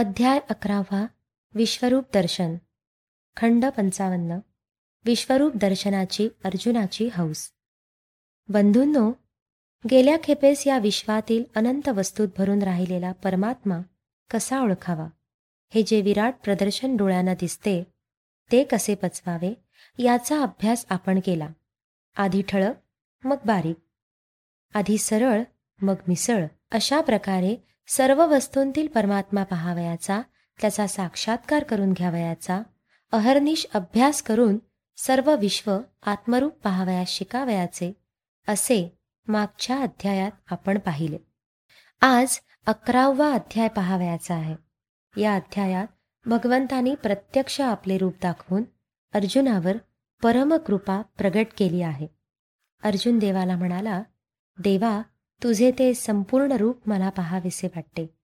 अध्याय अकरावा विश्वरूप दर्शन. खंड पंचावन्न. विश्वरूप दर्शनाची अर्जुनाची हौस. बंधूंनो गेल्या खेपेस या विश्वातील अनंत वस्तूत भरून राहिलेला परमात्मा कसा ओळखावा? हे जे विराट प्रदर्शन डोळ्यांना दिसते ते कसे पचवावे? याचा अभ्यास आपण केला. आधी ठळक मग बारीक. आधी सरळ मग मिसळ अशा प्रकारे सर्व वस्तूंतील परमात्मा पहावयाचा त्याचा साक्षात्कार करून घ्यावयाचा अहर्निश अभ्यास करून सर्व विश्व आत्मरूप पहावयास शिकावयाचे असे मागच्या अध्यायात आपण पाहिले. आज अकरावा अध्याय पहावयाचा आहे. या अध्यायात भगवंतानी प्रत्यक्ष आपले रूप दाखवून अर्जुनावर परमकृपा प्रगट केली आहे. अर्जुन देवाला म्हणाला देवा तुझे ते संपूर्ण रूप मला पहावेसे वाटते.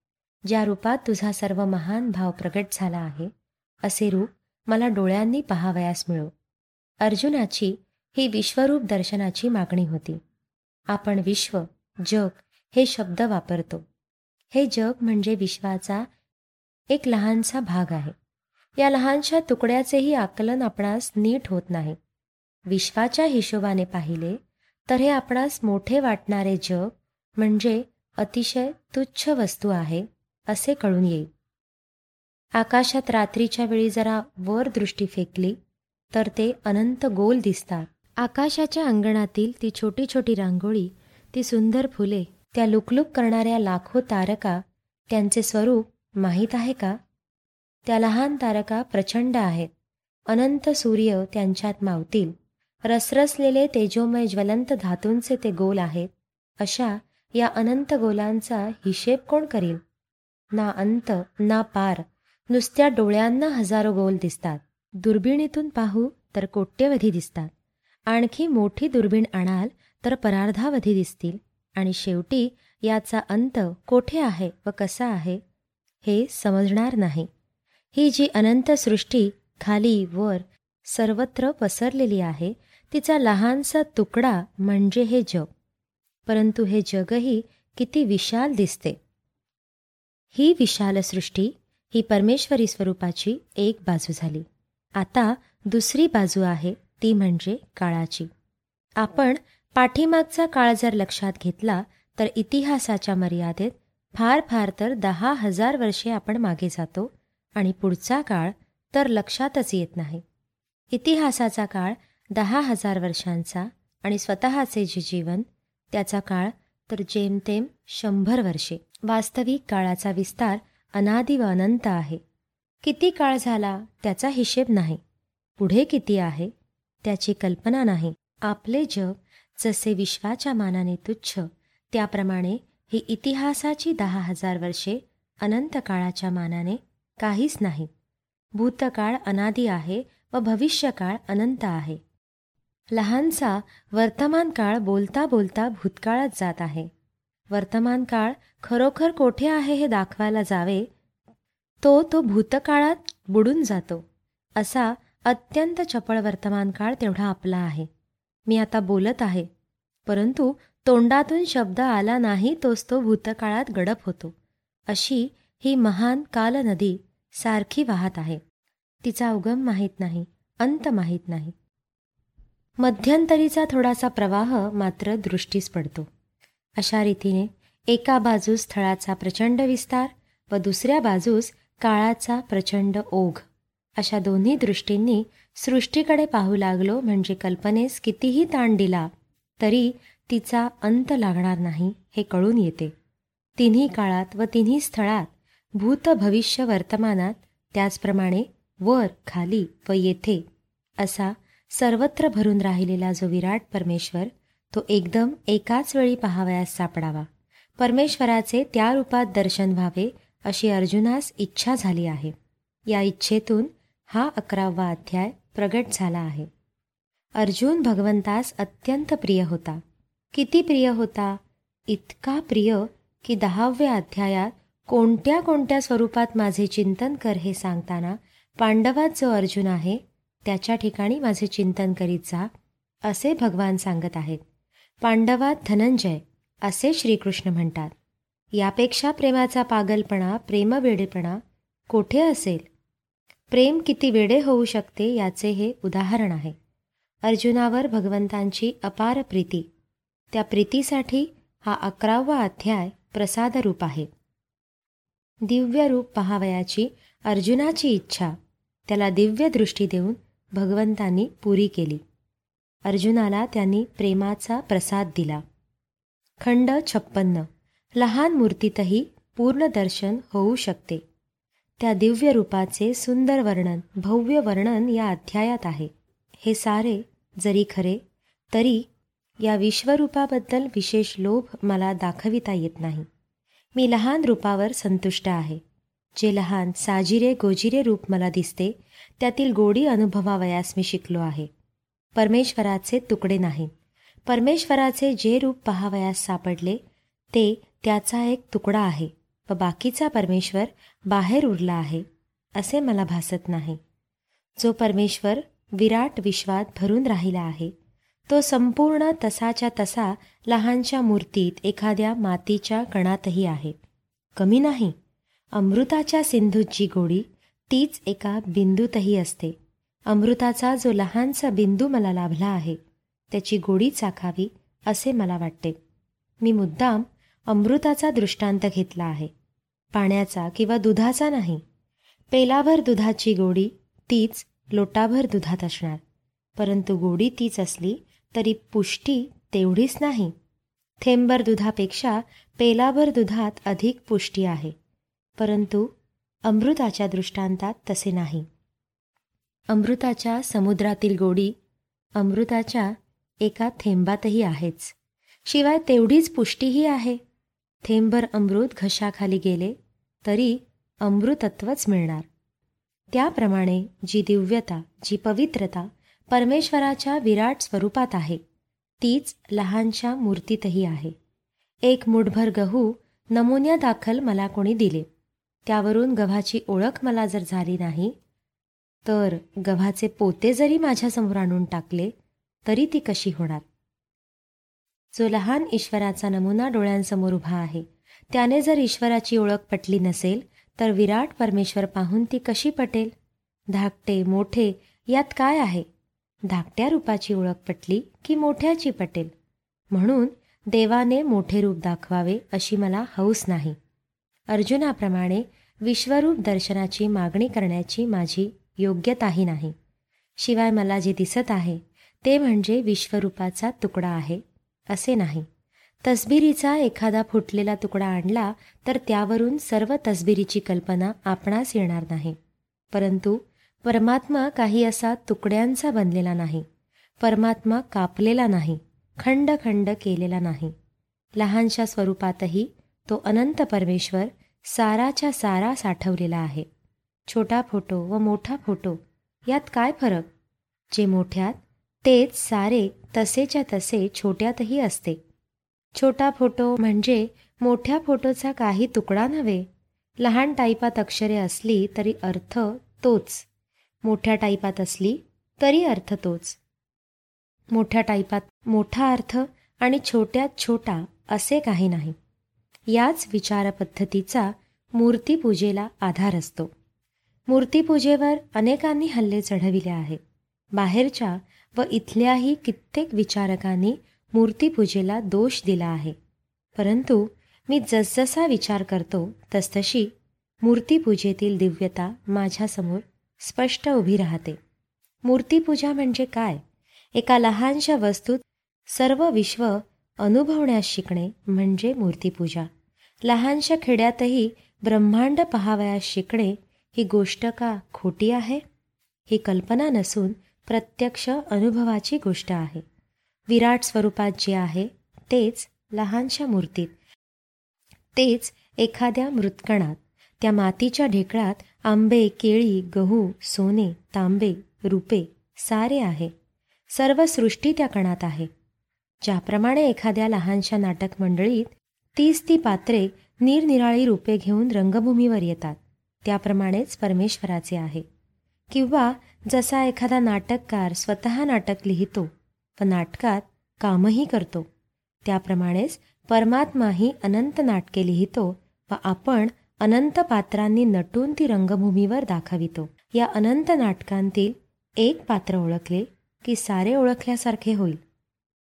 ज्या रूपात तुझा सर्व महान भाव प्रगट झाला आहे असे रूप मला डोळ्यांनी पहावयास मिळो. अर्जुनाची ही विश्वरूप दर्शनाची मागणी होती. आपण विश्व जग हे शब्द वापरतो. हे जग म्हणजे विश्वाचा एक लहानसा भाग आहे. या लहानशा तुकड्याचेही आकलन आपणास नीट होत नाही. विश्वाच्या हिशोबाने पाहिले तर हे आपणास मोठे वाटणारे जग म्हणजे अतिशय तुच्छ वस्तू आहे असे कळून येईल. आकाशात रात्रीच्या वेळी जरा वर दृष्टी फेकली तर ते अनंत गोल दिसतात. आकाशाच्या अंगणातील ती छोटी छोटी रांगोळी ती सुंदर फुले त्या लुकलुक करणाऱ्या लाखो तारका त्यांचे स्वरूप माहीत आहे का? त्या लहान तारका प्रचंड आहेत. अनंत सूर्य त्यांच्यात मावतील. रसरसलेले तेजोमय ज्वलंत धातूंचे ते गोल आहेत. अशा या अनंत गोलांचा हिशेब कोण करील ना अंत ना पार. नुसत्या डोळ्यांना हजारो गोल दिसतात. दुर्बिणीतून पाहू तर कोट्यवधी दिसतात. आणखी मोठी दुर्बीण आणाल तर परार्धावधी दिसतील. आणि शेवटी याचा अंत कोठे आहे व कसा आहे हे समजणार नाही. ही जी अनंत सृष्टी खाली वर सर्वत्र पसरलेली आहे तिचा लहानसा तुकडा म्हणजे हे जग. परंतु हे जगही किती विशाल दिसते. ही विशाल सृष्टी ही परमेश्वरी स्वरूपाची एक बाजू झाली. आता दुसरी बाजू आहे ती म्हणजे काळाची. आपण पाठीमागचा काळ जर लक्षात घेतला तर इतिहासाच्या मर्यादेत फार फार तर दहा हजार वर्षे आपण मागे जातो आणि पुढचा काळ तर लक्षातच येत नाही. इतिहासाचा काळ दहा हजार वर्षांचा आणि स्वतःचे जे जीवन त्याचा काळ तर जेमतेम शंभर वर्षे. वास्तविक काळाचा विस्तार अनादि व अनंत आहे. किती काळ झाला त्याचा हिशेब नाही. पुढे किती आहे त्याची कल्पना नाही. आपले जग जसे विश्वाच्या मानाने तुच्छ त्याप्रमाणे ही इतिहासाची दहा हजार वर्षे अनंत काळाच्या मानाने काहीच नाही. भूतकाळ अनादी आहे व भविष्यकाळ अनंत आहे. लहानसा वर्तमान काळ बोलता बोलता भूतकाळात जात आहे. वर्तमान काळ खरोखर कोठे आहे हे दाखवायला जावे? तो तो भूतकाळात बुडून जातो. असा अत्यंत चपळ वर्तमान काळ तेवढा आपला आहे. मी आता बोलत आहे. परंतु तोंडातून शब्द आला नाही तोच तो भूतकाळात गडप होतो. अशी ही महान कालनदी सारखी वाहत आहे. तिचा उगम माहीत नाही अंत माहीत नाही. मध्यंतरीचा थोडासा प्रवाह मात्र दृष्टीस पडतो. अशा रीतीने एका बाजूस स्थळाचा प्रचंड विस्तार व दुसऱ्या बाजूस काळाचा प्रचंड ओघ. अशा दोन्ही दृष्टींनी सृष्टीकडे पाहू लागलो म्हणजे कल्पनेस कितीही ताण दिला तरी तिचा अंत लागणार नाही हे कळून येते. तिन्ही काळात व तिन्ही स्थळात भूत भविष्य वर्तमानात त्याचप्रमाणे वर खाली व येथे असा सर्वत्र भरून राहिलेला जो विराट परमेश्वर तो एकदम एकाच वेळी पहावयास सापडावा. परमेश्वराचे त्या रूपात दर्शन व्हावे अशी अर्जुनास इच्छा झाली आहे. या इच्छेतून हा अकरावा अध्याय प्रगट झाला आहे. अर्जुन भगवंतास अत्यंत प्रिय होता. किती प्रिय होता? इतका प्रिय की दहाव्या अध्यायात कोणत्या कोणत्या स्वरूपात माझे चिंतन कर हे सांगताना पांडवात जो अर्जुन आहे त्याच्या ठिकाणी माझे चिंतन करीत जा असे भगवान सांगत आहेत. पांडवात धनंजय असे श्रीकृष्ण म्हणतात. यापेक्षा प्रेमाचा पागलपणा प्रेमवेडेपणा कोठे असेल? प्रेम किती वेडे होऊ शकते याचे हे उदाहरण आहे. अर्जुनावर भगवंतांची अपार प्रीती. त्या प्रीतीसाठी हा अकरावा अध्याय प्रसादरूप आहे. दिव्य रूप पहावयाची अर्जुनाची इच्छा. त्याला दिव्य दृष्टी देऊन भगवंतांनी पुरी केली. अर्जुनाला त्यांनी प्रेमाचा प्रसाद दिला. खंड छप्पन्न. लहान मूर्तीतही पूर्ण दर्शन होऊ शकते. त्या दिव्य रूपाचे सुंदर वर्णन भव्य वर्णन या अध्यायात आहे. हे सारे जरी खरे तरी या विश्वरूपाबद्दल विशेष लोभ मला दाखविता येत नाही. मी लहान रूपावर संतुष्ट आहे. जे लहान साजिरे गोजिरे रूप मला दिसते त्यातील गोडी अनुभवावयास मी शिकलो आहे. परमेश्वराचे तुकडे नाहीत परमेश्वराचे जे रूप पहावयास सापडले ते त्याचा एक तुकडा आहे व बाकीचा परमेश्वर बाहेर उरला आहे असे मला भासत नाही. जो परमेश्वर विराट विश्वात भरून राहिला आहे तो संपूर्ण तसाच्या तसा लहानशा मूर्तीत एखाद्या मातीच्या कणातही आहे. कमी नाही. अमृताच्या सिंधूची गोडी तीच एका बिंदूतही असते. अमृताचा जो लहानसा बिंदू मला लाभला आहे त्याची गोडी चाखावी असे मला वाटते. मी मुद्दाम अमृताचा दृष्टांत घेतला आहे. पाण्याचा किंवा दुधाचा नाही. पेलाभर दुधाची गोडी तीच लोटाभर दुधात असणार. परंतु गोडी तीच असली तरी पुष्टी तेवढीच नाही. थेंबर दुधापेक्षा पेलाभर दुधात अधिक पुष्टी आहे. परंतु अमृताच्या दृष्टांतात तसे नाही. अमृताच्या समुद्रातील गोडी अमृताच्या एका थेंबातही आहेच. शिवाय तेवढीच पुष्टीही आहे. थेंबर अमृत घशाखाली गेले तरी अमृतत्वच मिळणार. त्याप्रमाणे जी दिव्यता जी पवित्रता परमेश्वराच्या विराट स्वरूपात आहे तीच लहानशा मूर्तीतही आहे. एक मुठभर गहू नमुन्यादाखल मला कोणी दिले. त्यावरून गव्हाची ओळख मला जर झाली नाही तर गव्हाचे पोते जरी माझ्यासमोर आणून टाकले तरी ती कशी होणार? जो लहान ईश्वराचा नमुना डोळ्यांसमोर उभा आहे त्याने जर ईश्वराची ओळख पटली नसेल तर विराट परमेश्वर पाहून ती कशी पटेल? धाकटे मोठे यात काय आहे? धाकट्या रूपाची ओळख पटली की मोठ्याची पटेल? म्हणून देवाने मोठे रूप दाखवावे अशी मला हौस नाही. अर्जुनाप्रमाणे विश्वरूप दर्शनाची मागणी करण्याची माझी योग्यताही नाही. शिवाय मला जे दिसत आहे ते म्हणजे विश्वरूपाचा तुकडा आहे असे नाही. तसबिरीचा एखादा फुटलेला तुकडा आणला तर त्यावरून सर्व तसबिरीची कल्पना आपणास येणार नाही. परंतु परमात्मा काही असा तुकड्यांचा बनलेला नाही परमात्मा कापलेला नाही खंड खंड केलेला नाही. लहानशा स्वरूपातही तो अनंत परमेश्वर साराच्या सारा साठवलेला आहे. छोटा फोटो व मोठा फोटो यात काय फरक? जे मोठ्यात तेच सारे तसेच्या तसे छोट्यातही असते. छोटा फोटो म्हणजे मोठ्या फोटोचा काही तुकडा नव्हे. लहान टाईपात अक्षरे असली तरी अर्थ तोच. मोठ्या टाईपात असली तरी अर्थ तोच. मोठ्या टाईपात मोठा अर्थ आणि छोट्यात छोटा असे काही नाही. याच विचारपद्धतीचा मूर्तीपूजेला आधार असतो. मूर्तीपूजेवर अनेकांनी हल्ले चढविले आहेत. बाहेरच्या व इथल्याही कित्येक विचारकांनी मूर्तीपूजेला दोष दिला आहे. परंतु मी जसजसा विचार करतो तसतशी मूर्तीपूजेतील दिव्यता माझ्यासमोर स्पष्ट उभी राहते. मूर्तीपूजा म्हणजे काय? एका लहानशा वस्तूत सर्व विश्व अनुभवण्यास शिकणे म्हणजे मूर्तीपूजा. लहानशा खेड्यातही ब्रह्मांड पहावयास शिकणे ही गोष्ट का खोटी आहे? ही कल्पना नसून प्रत्यक्ष अनुभवाची गोष्ट आहे. विराट स्वरूपात जे आहे तेच लहानशा मूर्तीत. तेच एखाद्या मृतकणात. त्या मातीच्या ढेकळात आंबे केळी गहू सोने तांबे रुपे सारे आहे. सर्व सृष्टी त्या कणात आहे. ज्याप्रमाणे एखाद्या लहानशा नाटक मंडळीत तीच ती पात्रे निरनिराळी रूपे घेऊन रंगभूमीवर येतात. त्याप्रमाणेच परमेश्वराचे आहे. किंवा जसा एखादा नाटककार स्वतः नाटक लिहितो व नाटकात कामही करतो. त्याप्रमाणेच परमात्माही अनंत नाटके लिहितो व आपण अनंत पात्रांनी नटून ती रंगभूमीवर दाखवितो. या अनंत नाटकांतील एक पात्र ओळखले की सारे ओळखल्यासारखे होईल.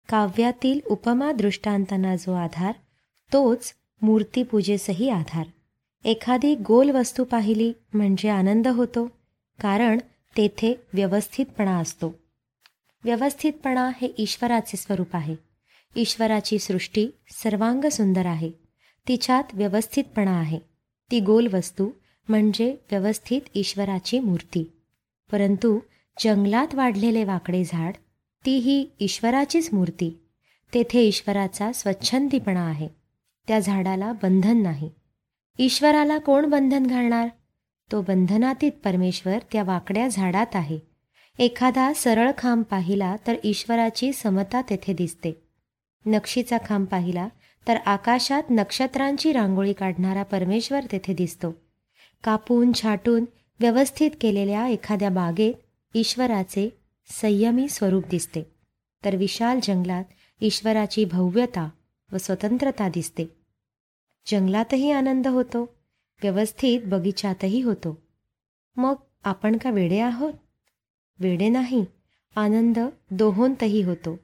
काव्यातील उपमा दृष्टांतांना जो आधार तोच मूर्तीपूजेसही आधार. एखादी गोल वस्तू पाहिली म्हणजे आनंद होतो कारण तेथे व्यवस्थितपणा असतो. व्यवस्थितपणा हे ईश्वराचे स्वरूप आहे. ईश्वराची सृष्टी सर्वांग सुंदर आहे. तिच्यात व्यवस्थितपणा आहे. ती गोल वस्तू म्हणजे व्यवस्थित ईश्वराची मूर्ती. परंतु जंगलात वाढलेले वाकडे झाड ती ही ईश्वराचीच मूर्ती. तेथे ईश्वराचा स्वच्छंदीपणा आहे. त्या झाडाला बंधन नाही. ईश्वराला कोण बंधन घालणार? तो बंधनातीत परमेश्वर त्या वाकड्या झाडात आहे. एखादा सरळ खांब पाहिला तर ईश्वराची समता तेथे दिसते. नक्षीचा खांब पाहिला तर आकाशात नक्षत्रांची रांगोळी काढणारा परमेश्वर तेथे दिसतो. कापून छाटून व्यवस्थित केलेल्या एखाद्या बागेत ईश्वराचे संयमी स्वरूप दिसते. तर विशाल जंगलात ईश्वराची भव्यता व स्वतंत्रता दिसते. जंगलातही आनंद होतो व्यवस्थित बगीचातही होतो. मग आपण का वेडे आहोत? वेडे नाही आनंद दोहोंतही होतो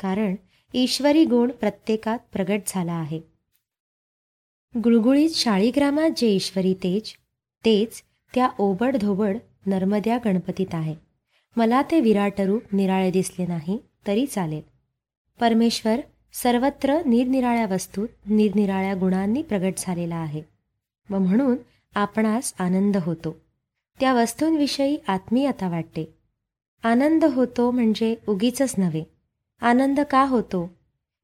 कारण ईश्वरी गुण प्रत्येकात प्रगट झाला आहे. गुळगुळीत शाळीग्रामात जे ईश्वरी तेज तेच त्या ओबड धोबड नर्मद्या गणपतीत आहे. मला ते विराट रूप निराळे दिसले नाही तरी चालेल. परमेश्वर सर्वत्र निरनिराळ्या वस्तूत निरनिराळ्या गुणांनी प्रगट झालेला आहे. व म्हणून आपणास आनंद होतो. त्या वस्तूंविषयी आत्मीयता वाटते. आनंद होतो म्हणजे उगीचच नव्हे. आनंद का होतो?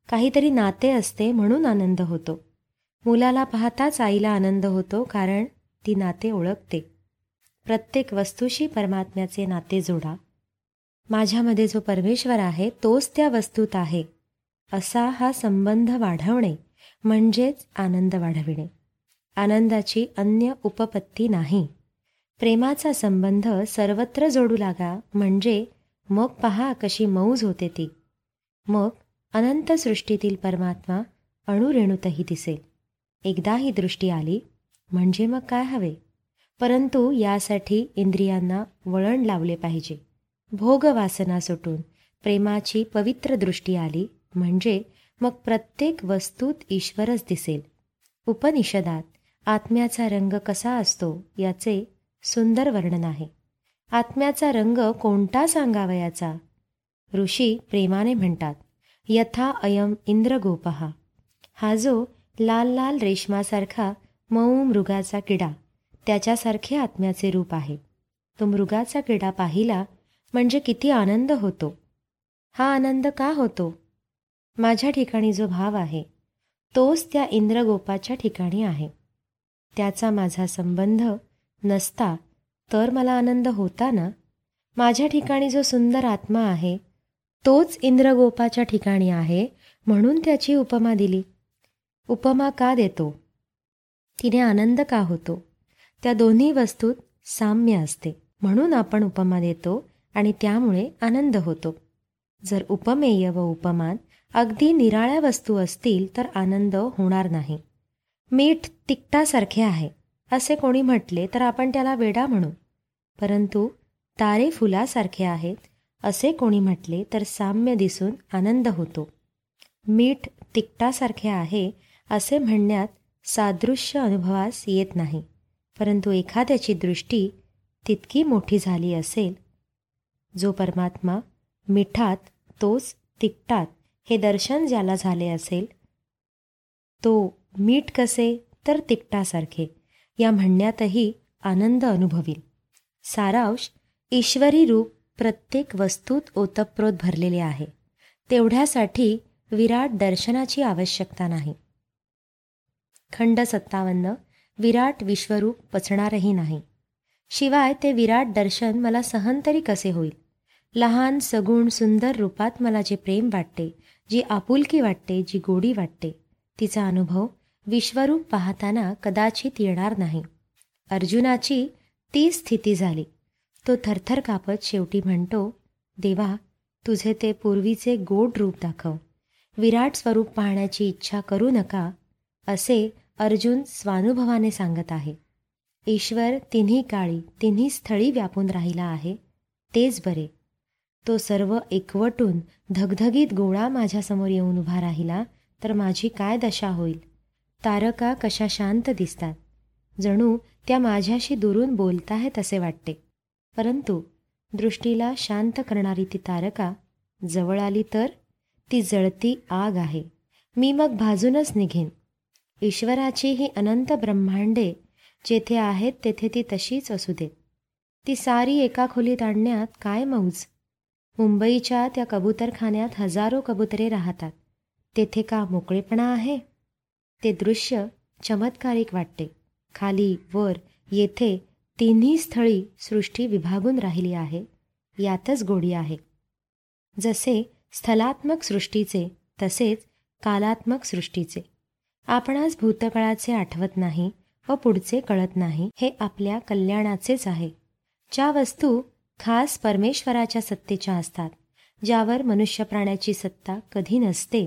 काहीतरी नाते असते म्हणून आनंद होतो. मुलाला पाहताच आईला आनंद होतो कारण ती नाते ओळखते. प्रत्येक वस्तूशी परमात्म्याचे नाते जोडा. माझ्यामध्ये जो परमेश्वर आहे तोच त्या वस्तूत आहे. असा हा संबंध वाढवणे म्हणजेच आनंद वाढविणे. आनंदाची अन्य उपपत्ती नाही. प्रेमाचा संबंध सर्वत्र जोडू लागा म्हणजे मग पहा कशी मौज होते ती. मग अनंत सृष्टीतील परमात्मा अणुरेणूतही दिसेल. एकदा ही दृष्टी आली म्हणजे मग काय हवे? परंतु यासाठी इंद्रियांना वळण लावले पाहिजे. भोगवासना सुटून प्रेमाची पवित्र दृष्टी आली म्हणजे मग प्रत्येक वस्तूत ईश्वरच दिसेल. उपनिषदात आत्म्याचा रंग कसा असतो याचे सुंदर वर्णन आहे. आत्म्याचा रंग कोणता सांगावयाचा ऋषी प्रेमाने म्हणतात यथा अयम इंद्रगोपहा हा जो लाल लाल रेशमासारखा मऊ मृगाचा किडा त्याच्यासारखे आत्म्याचे रूप आहे. तो मृगाचा किडा पाहिला म्हणजे किती आनंद होतो. हा आनंद का होतो? माझ्या ठिकाणी जो भाव आहे तोच त्या इंद्रगोपाच्या ठिकाणी आहे. त्याचा माझा संबंध नसता तर मला आनंद होता ना? माझ्या ठिकाणी जो सुंदर आत्मा आहे तोच इंद्रगोपाच्या ठिकाणी आहे म्हणून त्याची उपमा दिली. उपमा का देतो? तिने आनंद का होतो? त्या दोन्ही वस्तूत साम्य असते म्हणून आपण उपमा देतो आणि त्यामुळे आनंद होतो. जर उपमेय व उपमान अगदी निराळ्या वस्तू असतील तर आनंद होणार नाही. मीठ तिकटासारखे आहे असे कोणी म्हटले तर आपण त्याला वेडा म्हणू. परंतु तारे फुलासारखे आहेत असे कोणी म्हटले तर साम्य दिसून आनंद होतो. मीठ तिकटासारखे आहे असे म्हणण्यात सादृश्य अनुभवास येत नाही. परंतु एखाद्याची दृष्टी तितकी मोठी झाली असेल जो परमात्मा मिठात तोच तिकटात हे दर्शन ज्याला झाले असेल तो मीठ कसे तर तिकटासारखे या म्हणण्यातही आनंद अनुभवील. सारांश ईश्वरी रूप प्रत्येक वस्तूत ओतप्रोत भरलेले आहे तेवढ्यासाठी विराट दर्शनाची आवश्यकता नाही. खंड सत्तावन्न विराट विश्वरूप पचणारही नाही. शिवाय ते विराट दर्शन मला सहन तरी कसे होईल? लहान सगुण सुंदर रूपात मला जे प्रेम वाटते जी आपुलकी वाटते जी गोडी वाटते तिचा अनुभव विश्वरूप पाहताना कदाचित येणार नाही. अर्जुनाची ती स्थिती झाली. तो थरथर कापत शेवटी म्हणतो देवा तुझे ते पूर्वीचे गोड रूप दाखव. विराट स्वरूप पाहण्याची इच्छा करू नका असे अर्जुन स्वानुभवाने सांगत आहे. ईश्वर तिन्ही काळी तिन्ही स्थळी व्यापून राहिला आहे. तेच बरे. तो सर्व एकवटून धगधगीत गोळा माझ्यासमोर येऊन उभा राहिला तर माझी काय दशा होईल? तारका कशा शांत दिसतात. जणू त्या माझ्याशी दुरून बोलताहेत असे वाटते. परंतु दृष्टीला शांत करणारी ती तारका जवळ आली तर ती जळती आग आहे. मी मग भाजूनच निघेन. ईश्वराची ही अनंत ब्रह्मांडे जेथे आहेत तेथे ती तशीच असू देत. ती सारी एका खोलीत आणण्यात काय मौज? मुंबईच्या त्या कबुतरखान्यात हजारो कबुतरे राहतात. तेथे का मोकळेपणा आहे? ते दृश्य चमत्कारिक वाटते. खाली वर येथे तिन्ही स्थळी सृष्टी विभागून राहिली आहे. यातच गोडी आहे. जसे स्थलात्मक सृष्टीचे तसेच कालात्मक सृष्टीचे. आपणास भूतकाळाचे आठवत नाही व पुढचे कळत नाही. हे आपल्या कल्याणाचेच आहे. ज्या वस्तू खास परमेश्वराच्या सत्तेच्या असतात ज्यावर मनुष्य प्राण्याची सत्ता कधी नसते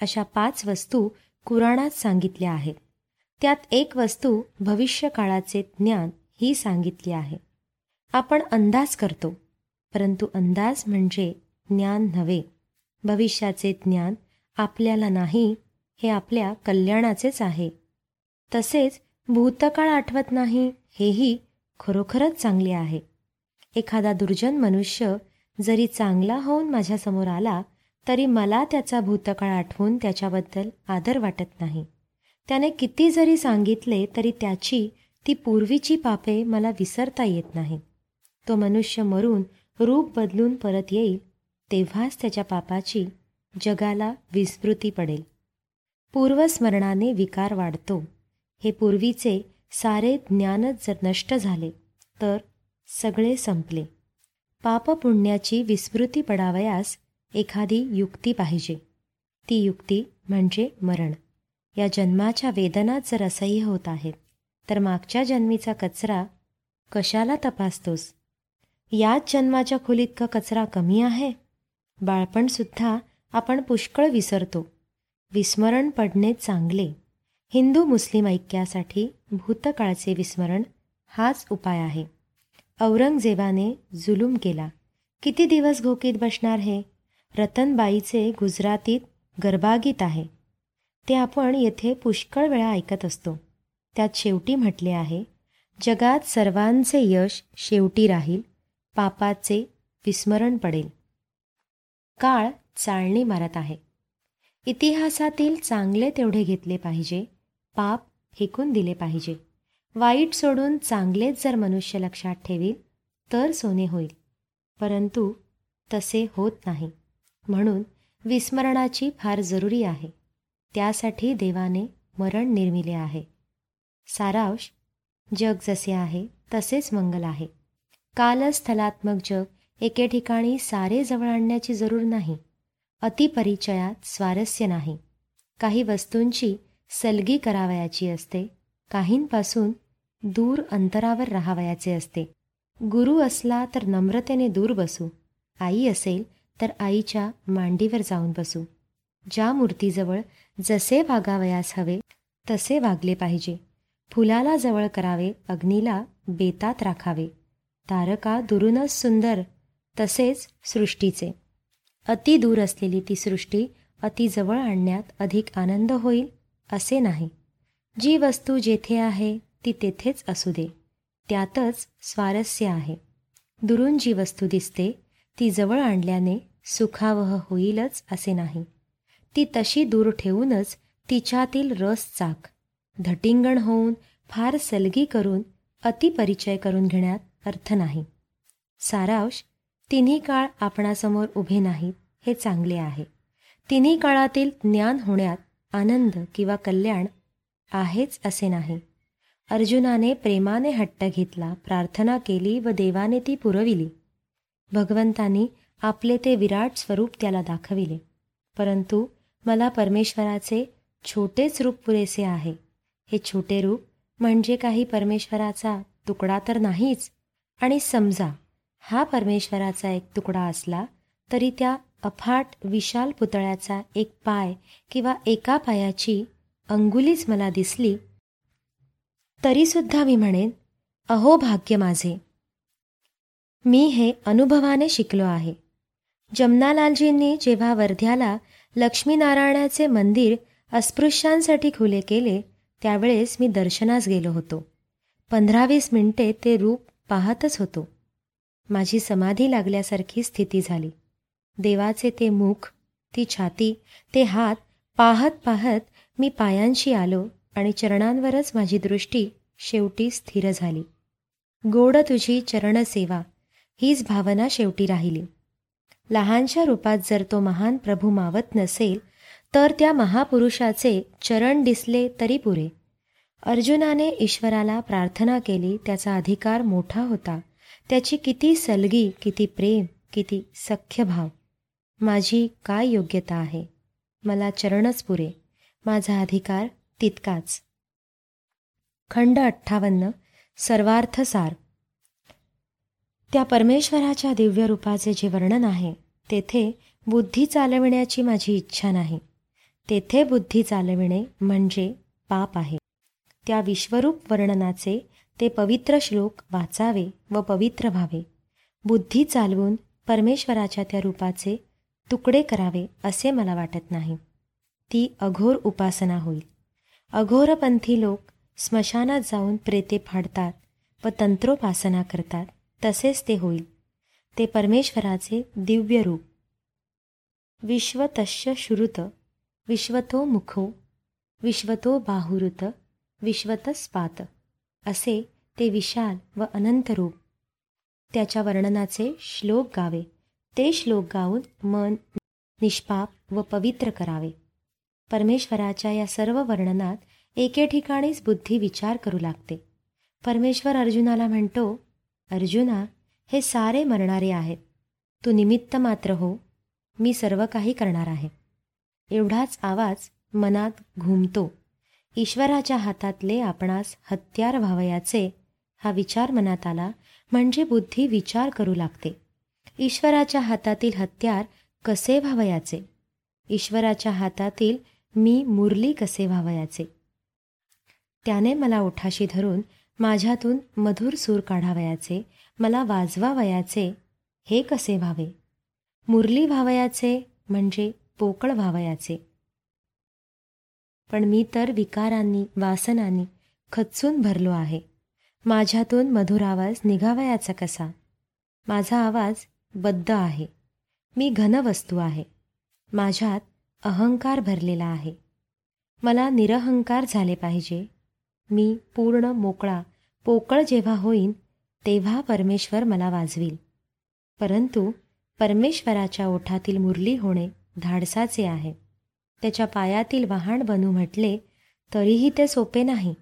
अशा पाच वस्तू कुराणात सांगितल्या आहेत. त्यात एक वस्तू भविष्यकाळाचे ज्ञान ही सांगितली आहे. आपण अंदाज करतो परंतु अंदाज म्हणजे ज्ञान नव्हे. भविष्याचे ज्ञान आपल्याला नाही हे आपल्या कल्याणाचेच आहे. तसेच भूतकाळ आठवत नाही हेही खरोखरच चांगले आहे. एखादा दुर्जन मनुष्य जरी चांगला होऊन माझ्यासमोर आला तरी मला त्याचा भूतकाळ आठवून त्याच्याबद्दल आदर वाटत नाही. त्याने किती जरी सांगितले तरी त्याची ती पूर्वीची पापे मला विसरता येत नाही. तो मनुष्य मरून रूप बदलून परत येईल तेव्हाच त्याच्या पापाची जगाला विस्मृती पडेल. पूर्वस्मरणाने विकार वाढतो. हे पूर्वीचे सारे ज्ञानच जर नष्ट झाले तर सगळे संपले. पापपुण्याची विस्मृती पडावयास एखादी युक्ती पाहिजे. ती युक्ती म्हणजे मरण. या जन्माच्या वेदनात जर असह्य होत आहेत तर मागच्या जन्मीचा कचरा कशाला तपासतोस? याच जन्माच्या खोलीत का कचरा कमी आहे? बाळपणसुद्धा आपण पुष्कळ विसरतो. विस्मरण पडणे चांगले. हिंदू मुस्लिम ऐक्यासाठी भूतकाळचे विस्मरण हाच उपाय आहे. औरंगजेबाने जुलूम केला. किती दिवस घोकीत बसणार हे? रतनबाईचे गुजरातीत गर्भागीत आहे. ते आपण येथे पुष्कळ वेळा ऐकत असतो. त्यात शेवटी म्हटले आहे जगात सर्वांचे यश शेवटी राहील. पापाचे विस्मरण पडेल. काळ चालणी मारत आहे. इतिहासातील चांगले तेवढे घेतले पाहिजे. पाप फेकून दिले पाहिजे. वाईट सोडून चांगलेच जर मनुष्य लक्षात ठेवील तर सोने होईल. परंतु तसे होत नाही. म्हणून विस्मरणाची फार जरुरी आहे. त्यासाठी देवाने मरण निर्मिले आहे. सारांश जग जसे आहे तसेच मंगल आहे. कालस्थलात्मक जग एके ठिकाणी सारे जवळ आणण्याची जरूर नाही. अतिपरिचयात स्वारस्य नाही. काही वस्तूंची सलगी करावयाची असते. काहींपासून दूर अंतरावर राहावयाचे असते. गुरु असला तर नम्रतेने दूर बसू. आई असेल तर आईच्या मांडीवर जाऊन बसू. ज्या मूर्तीजवळ जसे वागावयास हवे तसे वागले पाहिजे. फुलाला जवळ करावे अग्नीला बेतात राखावे. तारका दुरूनच सुंदर तसेच सृष्टीचे. अति दूर असलेली ती सृष्टी अतिजवळ आणण्यात अधिक आनंद होईल असे नाही. जी वस्तू जेथे आहे ती तेथेच असू दे. त्यातच स्वारस्य आहे. दुरून जी वस्तू दिसते ती जवळ आणल्याने सुखावह होईलच असे नाही. ती तशी दूर ठेवूनच तिच्यातील रस चाक धटिंगण होऊन फार सलगी करून अतिपरिचय करून घेण्यात अर्थ नाही. सारांश तिन्ही काळ आपणासमोर उभे नाहीत हे चांगले आहे. तिन्ही काळातील ज्ञान होण्यात आनंद किंवा कल्याण आहेच असे नाही. अर्जुनाने प्रेमाने हट्ट घेतला प्रार्थना केली व देवाने ती पुरविली. भगवंतांनी आपले ते विराट स्वरूप त्याला दाखविले. परंतु मला परमेश्वराचे छोटेच रूप पुरेसे आहे. हे छोटे रूप म्हणजे काही परमेश्वराचा तुकडा तर नाहीच. आणि समजा हा परमेश्वराचा एक तुकडा असला तरी त्या अफाट विशाल पुतळ्याचा एक पाय किंवा एका पायाची अंगुलीच मला दिसली तरीसुद्धा मी म्हणेन अहो भाग्य माझे. मी हे अनुभवाने शिकलो आहे. जमनालालजींनी जेव्हा वर्ध्याला लक्ष्मीनारायणाचे मंदिर अस्पृश्यांसाठी खुले केले त्यावेळेस मी दर्शनास गेलो होतो. पंधरावीस मिनिटे ते रूप पाहतच होतो. माझी समाधी लागल्यासारखी स्थिती झाली. देवाचे ते मुख ती छाती ते हात पाहत पाहत मी पायांशी आलो. आणि चरणांवरच माझी दृष्टी शेवटी स्थिर झाली. गोड तुझी चरणसेवा हीच भावना शेवटी राहिली. लहानशा रूपात जर तो महान प्रभू मावत नसेल तर त्या महापुरुषाचे चरण दिसले तरी पुरे. अर्जुनाने ईश्वराला प्रार्थना केली त्याचा अधिकार मोठा होता. त्याची किती सलगी किती प्रेम किती सख्य भाव. माझी काय योग्यता आहे? मला चरणच पुरे. माझा अधिकार तितकाच. खंड अठ्ठावन्न सर्वार्थसार त्या परमेश्वराच्या दिव्य रूपाचे जे वर्णन आहे तेथे बुद्धी चालविण्याची माझी इच्छा नाही. तेथे बुद्धी चालविणे म्हणजे पाप आहे. त्या विश्वरूप वर्णनाचे ते पवित्र श्लोक वाचावे व पवित्र व्हावे. बुद्धी चालवून परमेश्वराच्या त्या रूपाचे तुकडे करावे असे मला वाटत नाही. ती अघोर उपासना होईल. अघोरपंथी लोक स्मशानात जाऊन प्रेते फाडतात व तंत्रोपासना करतात. तसेच ते होईल. ते परमेश्वराचे दिव्य रूप. विश्वतश्य श्रुत विश्वतो मुखो विश्वतो बाहुरुत विश्वतस्पात असे ते विशाल व अनंत रूप. त्याच्या वर्णनाचे श्लोक गावे. ते श्लोक गाऊन मन निष्पाप व पवित्र करावे. परमेश्वराच्या या सर्व वर्णनात एके ठिकाणीच बुद्धी विचार करू लागते. परमेश्वर अर्जुनाला म्हणतो अर्जुना हे सारे मरणारे आहेत. तू निमित्त मात्र हो. मी सर्व काही करणार आहे. एवढाच आवाज मनात घुमतो. ईश्वराच्या हातातले आपणास हत्यार व्हावयाचे हा विचार मनात आला म्हणजे बुद्धी विचार करू लागते. ईश्वराच्या हातातील हत्यार कसे व्हावयाचे? ईश्वराच्या हातातील मी मुरली कसे व्हावयाचे? त्याने मला ओठाशी धरून माझ्यातून मधुर सूर काढावयाचे मला वाजवावयाचे हे कसे व्हावे? मुरली व्हावयाचे म्हणजे पोकळ व्हावयाचे. पण मी तर विकारांनी वासनांनी खचून भरलो आहे. माझ्यातून मधुर आवाज निघावयाचा कसा? माझा आवाज बद्ध आहे. मी घनवस्तू आहे. माझ्यात अहंकार भरलेला आहे. मला निरहंकार झाले पाहिजे. मी पूर्ण मोकळा पोकळ जेव्हा होईन तेव्हा परमेश्वर मला वाजवील. परंतु परमेश्वराच्या ओठातील मुरली होणे धाडसाचे आहे. त्याच्या पायातील वहाण बनू म्हटले तरीही ते सोपे नाही.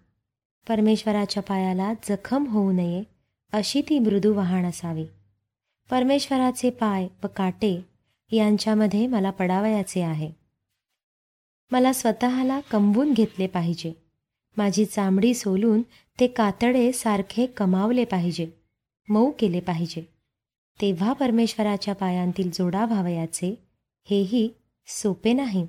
परमेश्वराच्या पायाला जखम होऊ नये अशी ती मृदू वहाण असावी. परमेश्वराचे पाय व काटे यांच्यामध्ये मला पडावयाचे आहे. मला स्वतःला कंबून घेतले पाहिजे. माझी चामडी सोलून ते कातडे सारखे कमावले पाहिजे. मऊ केले पाहिजे. तेव्हा परमेश्वराच्या पायांतील जोडा व्हावयाचे हेही सोपे नाही.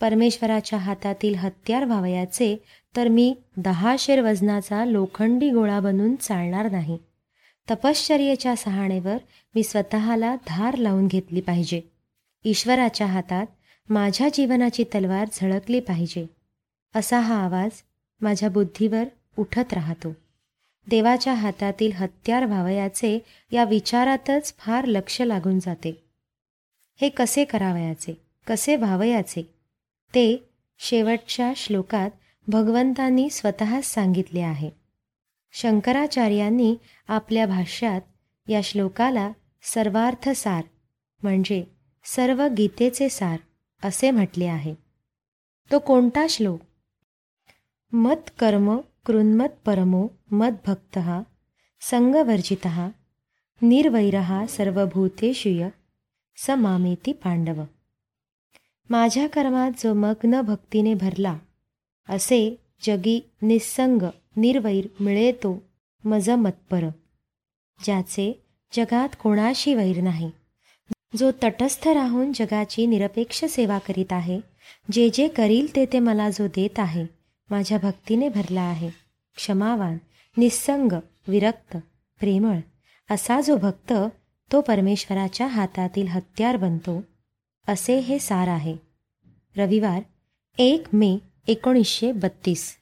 परमेश्वराच्या हातातील हत्यार व्हावयाचे तर मी दहा शेर वजनाचा लोखंडी गोळा बनून चालणार नाही. तपश्चर्येच्या सहाणेवर मी स्वतःला धार लावून घेतली पाहिजे. ईश्वराच्या हातात माझ्या जीवनाची तलवार झळकली पाहिजे असा हा आवाज माझ्या बुद्धीवर उठत राहतो. देवाच्या हातातील हत्यार व्हावयाचे या विचारातच फार लक्ष लागून जाते. हे कसे करावयाचे कसे व्हावयाचे? ते शेवटच्या श्लोकात भगवंतांनी स्वतःच सांगितले आहे. शंकराचार्यांनी आपल्या भाष्यात या श्लोकाला सर्वार्थसार म्हणजे सर्व गीतेचे सार असे म्हटले आहे. तो कोणता श्लोक? मत कर्म कृन्मत परमो मद्भक्त संगवर्जित निर्वैर सर्वभूतेषुय स मामेती पांडव। माझ्या कर्मात जो मग्न भक्तीने भरला असे जगी निस्संग निर्वैर मिळे तो मज मत्पर ज्याचे जगात कोणाशी वैर नाही। जो तटस्थ राहून जगाची निरपेक्ष सेवा करीत आहे जे जे करील ते ते मला जो देत आहे माझ्या भक्तीने भरला आहे. क्षमावान निस्संग विरक्त प्रेमळ असा जो भक्त तो परमेश्वराच्या हातातील हत्यार बनतो असे हे सार आहे. रविवार एक मे एकोणीसशे बत्तीस.